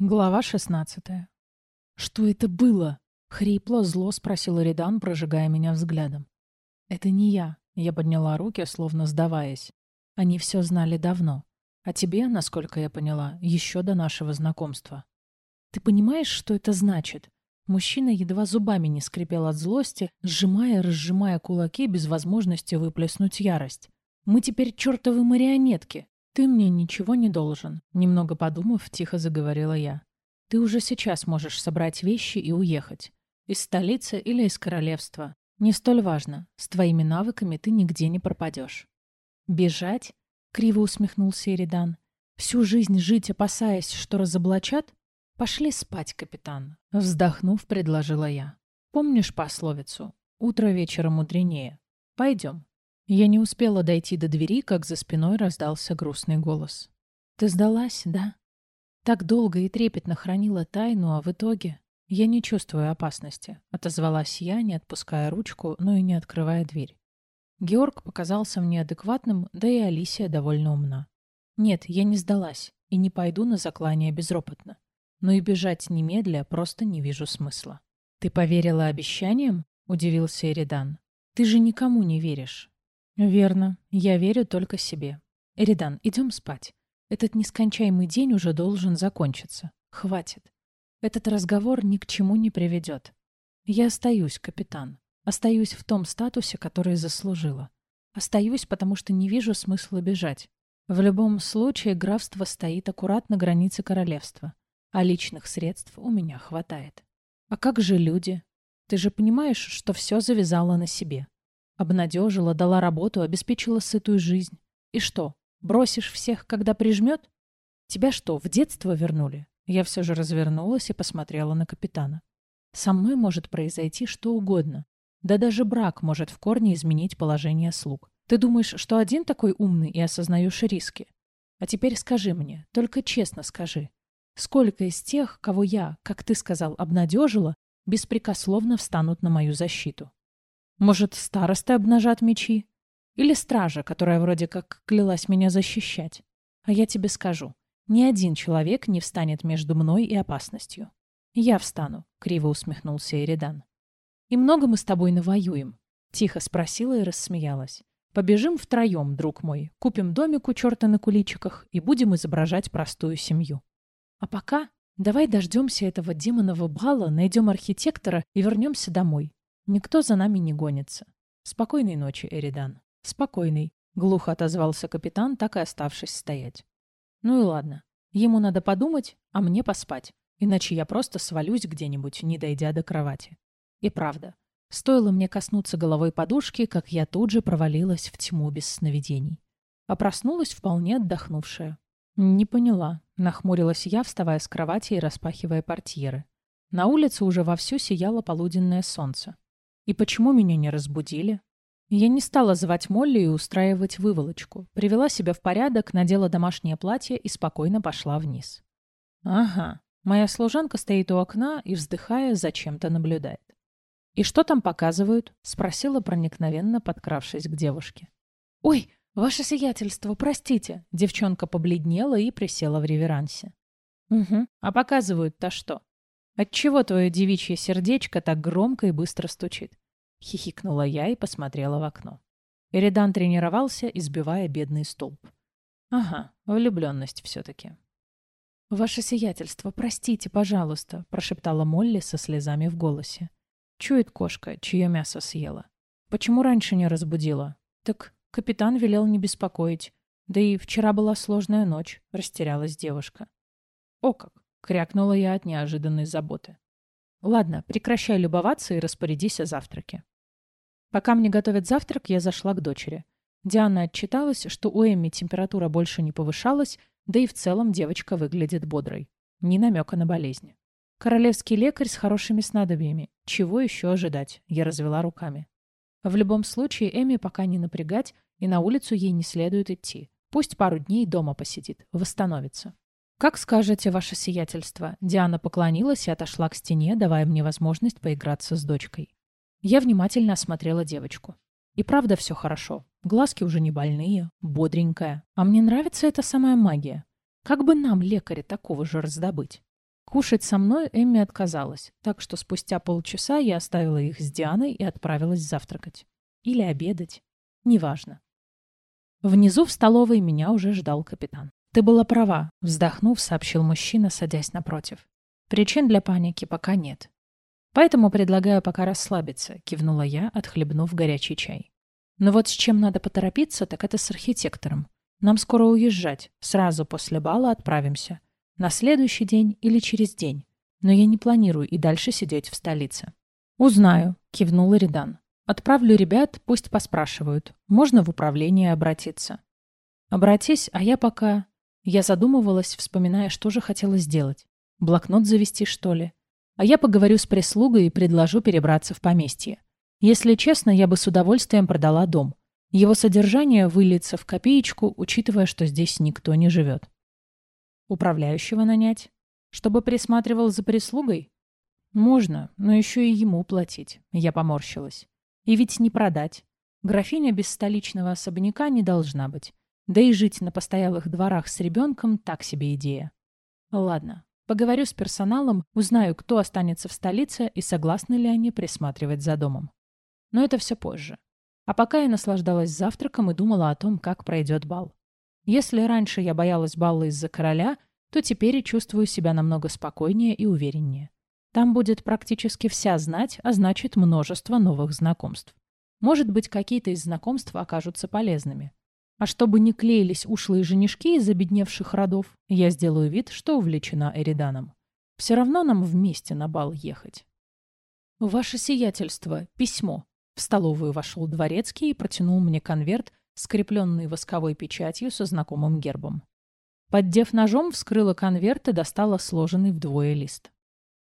Глава 16. «Что это было?» — хрипло, зло спросил Ридан, прожигая меня взглядом. «Это не я», — я подняла руки, словно сдаваясь. «Они все знали давно. А тебе, насколько я поняла, еще до нашего знакомства. Ты понимаешь, что это значит?» Мужчина едва зубами не скрипел от злости, сжимая и разжимая кулаки без возможности выплеснуть ярость. «Мы теперь чертовы марионетки, «Ты мне ничего не должен», — немного подумав, тихо заговорила я. «Ты уже сейчас можешь собрать вещи и уехать. Из столицы или из королевства. Не столь важно. С твоими навыками ты нигде не пропадешь». «Бежать?» — криво усмехнулся Эридан. «Всю жизнь жить, опасаясь, что разоблачат? Пошли спать, капитан», — вздохнув, предложила я. «Помнишь пословицу? Утро вечера мудренее. Пойдем». Я не успела дойти до двери, как за спиной раздался грустный голос. «Ты сдалась, да?» Так долго и трепетно хранила тайну, а в итоге... «Я не чувствую опасности», — отозвалась я, не отпуская ручку, но и не открывая дверь. Георг показался мне адекватным, да и Алисия довольно умна. Нет, я не сдалась и не пойду на заклание безропотно. Но и бежать немедля просто не вижу смысла. «Ты поверила обещаниям?» — удивился Эридан. «Ты же никому не веришь. Верно. Я верю только себе. Эридан, идем спать. Этот нескончаемый день уже должен закончиться. Хватит. Этот разговор ни к чему не приведет. Я остаюсь, капитан. Остаюсь в том статусе, который заслужила. Остаюсь, потому что не вижу смысла бежать. В любом случае, графство стоит аккуратно на границе королевства, а личных средств у меня хватает. А как же люди? Ты же понимаешь, что все завязала на себе. Обнадежила, дала работу, обеспечила сытую жизнь. И что, бросишь всех, когда прижмет? Тебя что, в детство вернули? Я все же развернулась и посмотрела на капитана. Со мной может произойти что угодно. Да даже брак может в корне изменить положение слуг. Ты думаешь, что один такой умный и осознаешь риски? А теперь скажи мне, только честно скажи, сколько из тех, кого я, как ты сказал, обнадежила, беспрекословно встанут на мою защиту? Может, старосты обнажат мечи? Или стража, которая вроде как клялась меня защищать? А я тебе скажу, ни один человек не встанет между мной и опасностью. Я встану, — криво усмехнулся Эридан. И много мы с тобой навоюем? Тихо спросила и рассмеялась. Побежим втроем, друг мой, купим домик у черта на куличиках и будем изображать простую семью. А пока давай дождемся этого демонового бала, найдем архитектора и вернемся домой. Никто за нами не гонится. Спокойной ночи, Эридан. Спокойный. Глухо отозвался капитан, так и оставшись стоять. Ну и ладно. Ему надо подумать, а мне поспать. Иначе я просто свалюсь где-нибудь, не дойдя до кровати. И правда. Стоило мне коснуться головой подушки, как я тут же провалилась в тьму без сновидений. А проснулась вполне отдохнувшая. Не поняла. Нахмурилась я, вставая с кровати и распахивая портьеры. На улице уже вовсю сияло полуденное солнце. И почему меня не разбудили? Я не стала звать Молли и устраивать выволочку. Привела себя в порядок, надела домашнее платье и спокойно пошла вниз. Ага, моя служанка стоит у окна и, вздыхая, зачем-то наблюдает. «И что там показывают?» — спросила проникновенно, подкравшись к девушке. «Ой, ваше сиятельство, простите!» Девчонка побледнела и присела в реверансе. «Угу, а показывают-то что?» Отчего твое девичье сердечко так громко и быстро стучит? Хихикнула я и посмотрела в окно. Эридан тренировался, избивая бедный столб. Ага, влюбленность все-таки. «Ваше сиятельство, простите, пожалуйста», — прошептала Молли со слезами в голосе. Чует кошка, чье мясо съела. Почему раньше не разбудила? Так капитан велел не беспокоить. Да и вчера была сложная ночь, растерялась девушка. О как! Крякнула я от неожиданной заботы. Ладно, прекращай любоваться и распорядись о завтраке. Пока мне готовят завтрак, я зашла к дочери. Диана отчиталась, что у Эмми температура больше не повышалась, да и в целом девочка выглядит бодрой. Ни намека на болезни. Королевский лекарь с хорошими снадобьями. Чего еще ожидать? Я развела руками. В любом случае, Эми пока не напрягать, и на улицу ей не следует идти. Пусть пару дней дома посидит, восстановится. «Как скажете, ваше сиятельство». Диана поклонилась и отошла к стене, давая мне возможность поиграться с дочкой. Я внимательно осмотрела девочку. И правда все хорошо. Глазки уже не больные, бодренькая. А мне нравится эта самая магия. Как бы нам, лекаря, такого же раздобыть? Кушать со мной Эмми отказалась, так что спустя полчаса я оставила их с Дианой и отправилась завтракать. Или обедать. Неважно. Внизу в столовой меня уже ждал капитан. «Ты была права», — вздохнув, сообщил мужчина, садясь напротив. «Причин для паники пока нет. Поэтому предлагаю пока расслабиться», — кивнула я, отхлебнув горячий чай. «Но вот с чем надо поторопиться, так это с архитектором. Нам скоро уезжать. Сразу после бала отправимся. На следующий день или через день. Но я не планирую и дальше сидеть в столице». «Узнаю», — кивнул Эридан. «Отправлю ребят, пусть поспрашивают. Можно в управление обратиться». «Обратись, а я пока...» Я задумывалась, вспоминая, что же хотела сделать. Блокнот завести, что ли? А я поговорю с прислугой и предложу перебраться в поместье. Если честно, я бы с удовольствием продала дом. Его содержание выльется в копеечку, учитывая, что здесь никто не живет. Управляющего нанять? Чтобы присматривал за прислугой? Можно, но еще и ему платить. Я поморщилась. И ведь не продать. Графиня без столичного особняка не должна быть. Да и жить на постоялых дворах с ребенком так себе идея. Ладно, поговорю с персоналом, узнаю, кто останется в столице и согласны ли они присматривать за домом. Но это все позже. А пока я наслаждалась завтраком и думала о том, как пройдет бал. Если раньше я боялась балла из-за короля, то теперь чувствую себя намного спокойнее и увереннее. Там будет практически вся знать, а значит множество новых знакомств. Может быть, какие-то из знакомств окажутся полезными. А чтобы не клеились ушлые женишки из обедневших родов, я сделаю вид, что увлечена Эриданом. Все равно нам вместе на бал ехать. «Ваше сиятельство, письмо». В столовую вошел дворецкий и протянул мне конверт, скрепленный восковой печатью со знакомым гербом. Поддев ножом, вскрыла конверт и достала сложенный вдвое лист.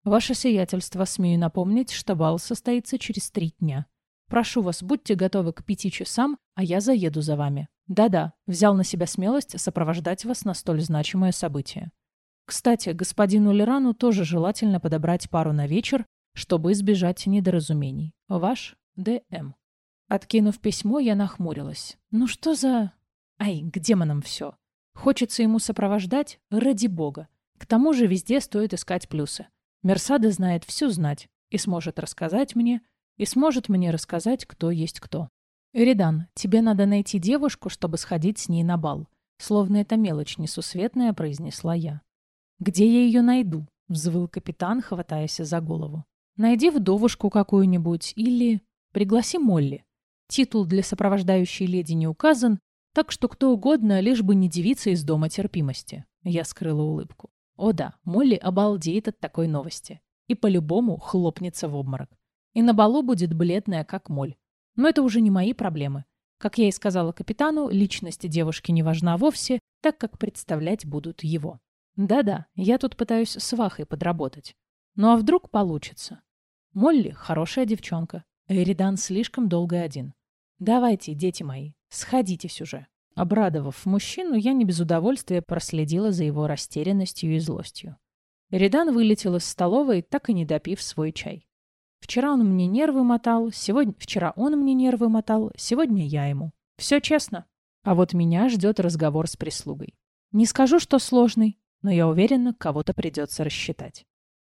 «Ваше сиятельство, смею напомнить, что бал состоится через три дня. Прошу вас, будьте готовы к пяти часам, а я заеду за вами. Да-да, взял на себя смелость сопровождать вас на столь значимое событие. Кстати, господину Лерану тоже желательно подобрать пару на вечер, чтобы избежать недоразумений. Ваш Д.М. Откинув письмо, я нахмурилась. Ну что за... Ай, к демонам все. Хочется ему сопровождать? Ради бога. К тому же везде стоит искать плюсы. Мерсада знает всю знать и сможет рассказать мне, и сможет мне рассказать, кто есть кто. «Эридан, тебе надо найти девушку, чтобы сходить с ней на бал». Словно это мелочь несусветная, произнесла я. «Где я ее найду?» — взвыл капитан, хватаясь за голову. «Найди вдовушку какую-нибудь или... пригласи Молли. Титул для сопровождающей леди не указан, так что кто угодно, лишь бы не девица из дома терпимости». Я скрыла улыбку. О да, Молли обалдеет от такой новости. И по-любому хлопнется в обморок. И на балу будет бледная, как моль. Но это уже не мои проблемы. Как я и сказала капитану, личность девушки не важна вовсе, так как представлять будут его. Да-да, я тут пытаюсь с Вахой подработать. Ну а вдруг получится? Молли – хорошая девчонка. Эридан слишком долго один. Давайте, дети мои, сходитесь уже. Обрадовав мужчину, я не без удовольствия проследила за его растерянностью и злостью. Эридан вылетел из столовой, так и не допив свой чай. Вчера он мне нервы мотал, сегодня... Вчера он мне нервы мотал, сегодня я ему. Все честно. А вот меня ждет разговор с прислугой. Не скажу, что сложный, но я уверена, кого-то придется рассчитать.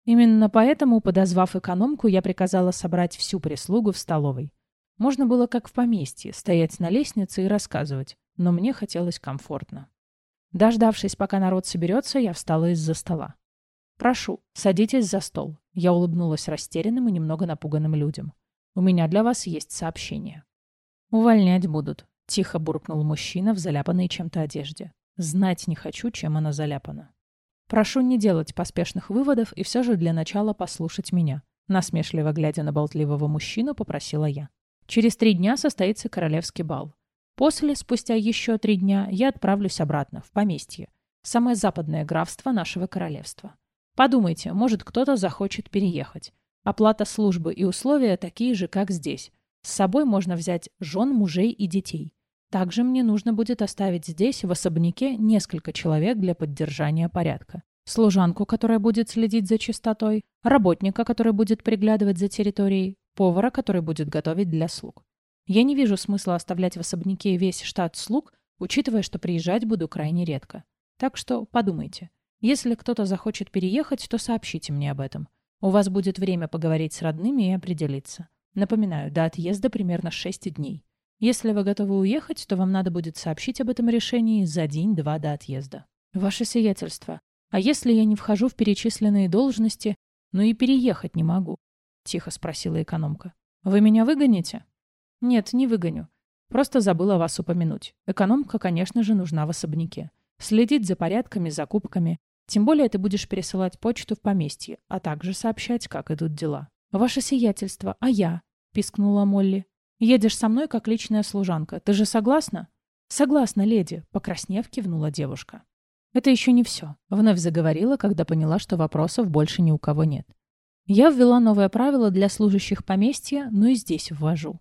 Именно поэтому, подозвав экономку, я приказала собрать всю прислугу в столовой. Можно было, как в поместье, стоять на лестнице и рассказывать, но мне хотелось комфортно. Дождавшись, пока народ соберется, я встала из-за стола. «Прошу, садитесь за стол». Я улыбнулась растерянным и немного напуганным людям. «У меня для вас есть сообщение». «Увольнять будут», — тихо буркнул мужчина в заляпанной чем-то одежде. «Знать не хочу, чем она заляпана». «Прошу не делать поспешных выводов и все же для начала послушать меня», насмешливо глядя на болтливого мужчину, попросила я. «Через три дня состоится королевский бал. После, спустя еще три дня, я отправлюсь обратно, в поместье, самое западное графство нашего королевства. Подумайте, может кто-то захочет переехать. Оплата службы и условия такие же, как здесь. С собой можно взять жен, мужей и детей. Также мне нужно будет оставить здесь, в особняке, несколько человек для поддержания порядка. Служанку, которая будет следить за чистотой, работника, который будет приглядывать за территорией, повара, который будет готовить для слуг. Я не вижу смысла оставлять в особняке весь штат слуг, учитывая, что приезжать буду крайне редко. Так что подумайте. Если кто-то захочет переехать, то сообщите мне об этом. У вас будет время поговорить с родными и определиться. Напоминаю, до отъезда примерно 6 дней. Если вы готовы уехать, то вам надо будет сообщить об этом решении за день-два до отъезда. Ваше сиятельство, а если я не вхожу в перечисленные должности, но и переехать не могу? Тихо спросила экономка. Вы меня выгоните? Нет, не выгоню. Просто забыла вас упомянуть. Экономка, конечно же, нужна в особняке. Следить за порядками, закупками. Тем более ты будешь пересылать почту в поместье, а также сообщать, как идут дела. «Ваше сиятельство, а я?» – пискнула Молли. Едешь со мной, как личная служанка. Ты же согласна?» «Согласна, леди», — покраснев, кивнула девушка. «Это еще не все», — вновь заговорила, когда поняла, что вопросов больше ни у кого нет. «Я ввела новое правило для служащих поместья, но и здесь ввожу.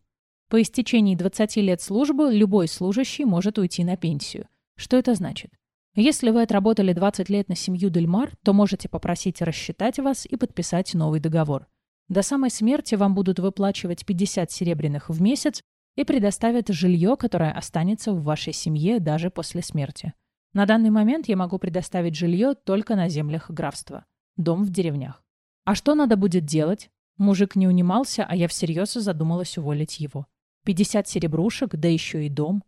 По истечении 20 лет службы любой служащий может уйти на пенсию. Что это значит? Если вы отработали 20 лет на семью Дельмар, то можете попросить рассчитать вас и подписать новый договор. До самой смерти вам будут выплачивать 50 серебряных в месяц и предоставят жилье, которое останется в вашей семье даже после смерти. На данный момент я могу предоставить жилье только на землях графства. Дом в деревнях. А что надо будет делать? Мужик не унимался, а я всерьез задумалась уволить его. 50 серебрушек, да еще и дом.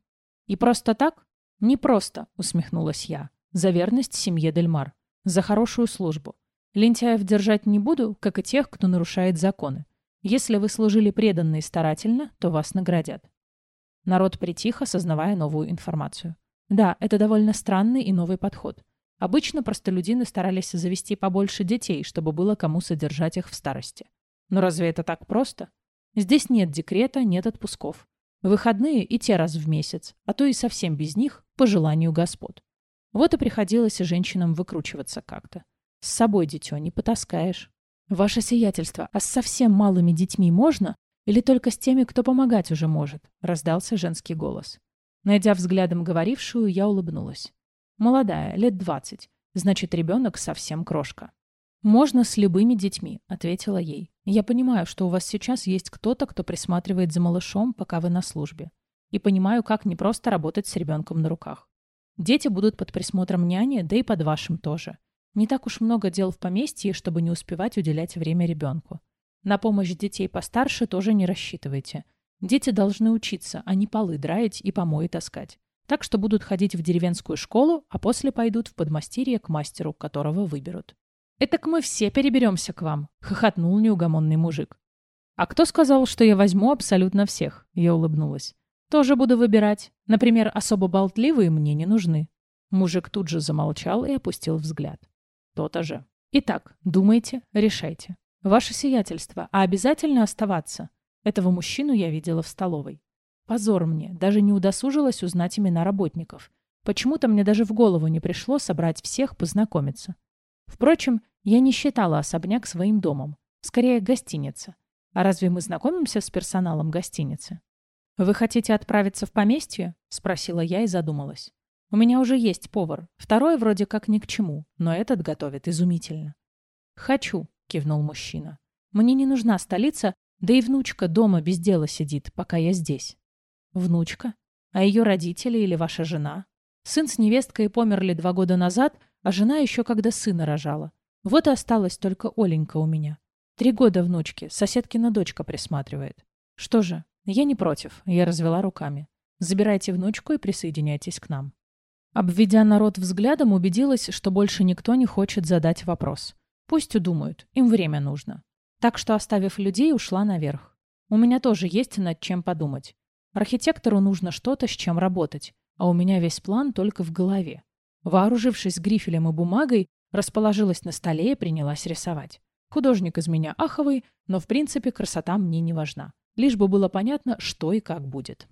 И просто так? Не просто, усмехнулась я. За верность семье Дельмар. За хорошую службу. Лентяев держать не буду, как и тех, кто нарушает законы. Если вы служили преданно и старательно, то вас наградят. Народ притих, осознавая новую информацию. Да, это довольно странный и новый подход. Обычно простолюдины старались завести побольше детей, чтобы было кому содержать их в старости. Но разве это так просто? Здесь нет декрета, нет отпусков. Выходные и те раз в месяц, а то и совсем без них, по желанию господ. Вот и приходилось женщинам выкручиваться как-то. С собой дитё не потаскаешь. Ваше сиятельство, а с совсем малыми детьми можно? Или только с теми, кто помогать уже может? Раздался женский голос. Найдя взглядом говорившую, я улыбнулась. Молодая, лет двадцать. Значит, ребенок совсем крошка. «Можно с любыми детьми», — ответила ей. «Я понимаю, что у вас сейчас есть кто-то, кто присматривает за малышом, пока вы на службе. И понимаю, как непросто работать с ребенком на руках. Дети будут под присмотром няни, да и под вашим тоже. Не так уж много дел в поместье, чтобы не успевать уделять время ребенку. На помощь детей постарше тоже не рассчитывайте. Дети должны учиться, а не полы драить и помои таскать. Так что будут ходить в деревенскую школу, а после пойдут в подмастерье к мастеру, которого выберут. «Этак мы все переберемся к вам», — хохотнул неугомонный мужик. «А кто сказал, что я возьму абсолютно всех?» Я улыбнулась. «Тоже буду выбирать. Например, особо болтливые мне не нужны». Мужик тут же замолчал и опустил взгляд. То-то же. Итак, думайте, решайте. Ваше сиятельство, а обязательно оставаться? Этого мужчину я видела в столовой. Позор мне, даже не удосужилась узнать имена работников. Почему-то мне даже в голову не пришло собрать всех познакомиться. Впрочем, я не считала особняк своим домом. Скорее, гостиница. А разве мы знакомимся с персоналом гостиницы? «Вы хотите отправиться в поместье?» — спросила я и задумалась. У меня уже есть повар. Второй вроде как ни к чему, но этот готовит изумительно. «Хочу», — кивнул мужчина. «Мне не нужна столица, да и внучка дома без дела сидит, пока я здесь». «Внучка? А ее родители или ваша жена?» Сын с невесткой померли два года назад, а жена еще когда сына рожала. Вот и осталась только Оленька у меня. Три года внучки, соседкина дочка присматривает. Что же, я не против, я развела руками. Забирайте внучку и присоединяйтесь к нам. Обведя народ взглядом, убедилась, что больше никто не хочет задать вопрос. Пусть удумают, им время нужно. Так что, оставив людей, ушла наверх. У меня тоже есть над чем подумать. Архитектору нужно что-то, с чем работать, а у меня весь план только в голове. Вооружившись грифелем и бумагой, расположилась на столе и принялась рисовать. Художник из меня аховый, но в принципе красота мне не важна. Лишь бы было понятно, что и как будет.